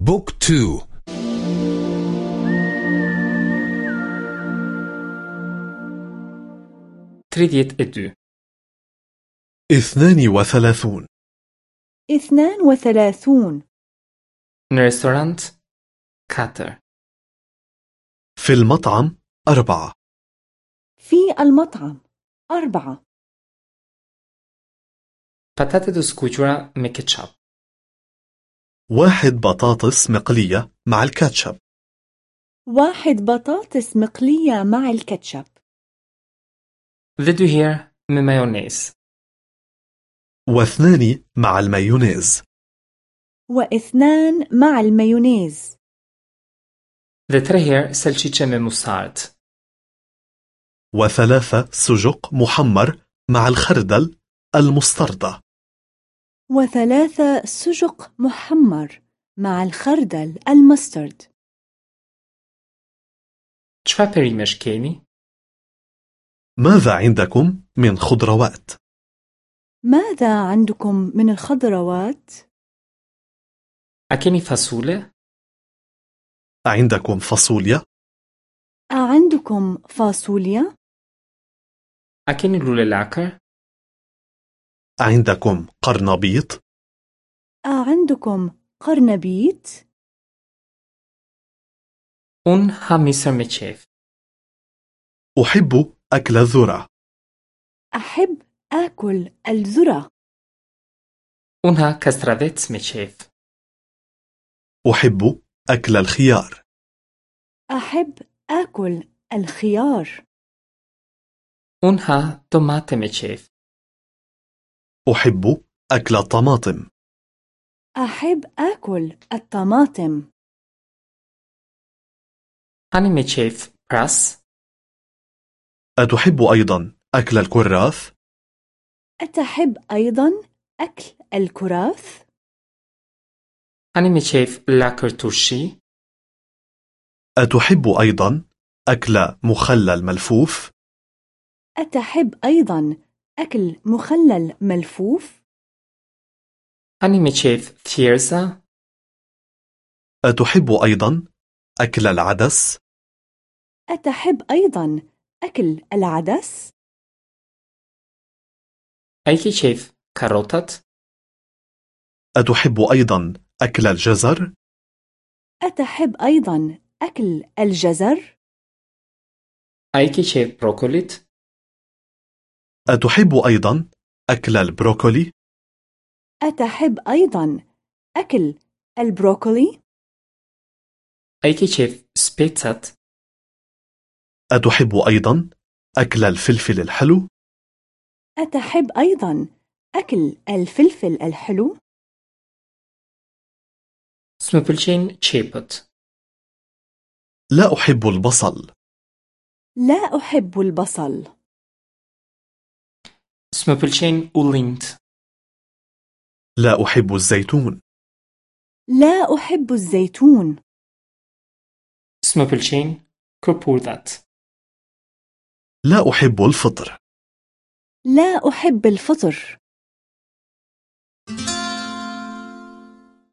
Book two. Tridhjetë e dy. اثنان وثلاثون. اثنان وثلاثون. Restorant katër. في المطعم أربعة. في المطعم أربعة. Do skuqura me ketchup. واحد بطاطس مقلية مع الكاتشب. واحد بطاطس مقلية مع الكاتشب. Dy herë me majonez. واثنان مع المايونيز. واثنان مع المايونيز. Dhe tre herë salcice me musart. وثلاثة سجق محمر مع الخردل المستردة. وثلاثة سجق محمر مع الخردل المسترد perimesh keni? ماذا عندكم من خضروات؟ ماذا عندكم من الخضروات؟ Keni fasule? عندكم فاصوليا؟ أعندكم فاصوليا؟ Lule lakër? عندكم قرنبيط؟ أعندكم قرنبيط؟ Misër me qef. أحب أكل الذرة أحب آكل الذرة kastravec me qef. أحب أكل الخيار أحب آكل الخيار tomate me qef. أحب أكل الطماطم أحب آكل الطماطم Hani me qef pras? أتحب أيضا أكل الكراث؟ أتحب أيضا أكل الكراث؟ Me qef lakër turshi? أتحب أيضا أكل مخلل ملفوف؟ أتحب أيضا أكل مخلل ملفوف؟ Qef thjerza? أتحب أيضا أكل العدس؟ أتحب أيضا أكل العدس؟ Qef karotat? أتحب أيضا أكل الجزر؟ أتحب أيضا أكل الجزر؟ Qef brokolit? أتحب أيضا أكل البروكولي؟ أتحب أيضا أكل البروكولي؟ Ke qef specat? أتحب أيضا أكل الفلفل الحلو؟ أتحب أيضا أكل الفلفل الحلو؟ Pëlqejnë qepët. لا أحب البصل لا أحب البصل S'më pëlqejnë. لا أحب الزيتون لا أحب الزيتون S'më pëlqejnë. لا أحب الفطر لا أحب الفطر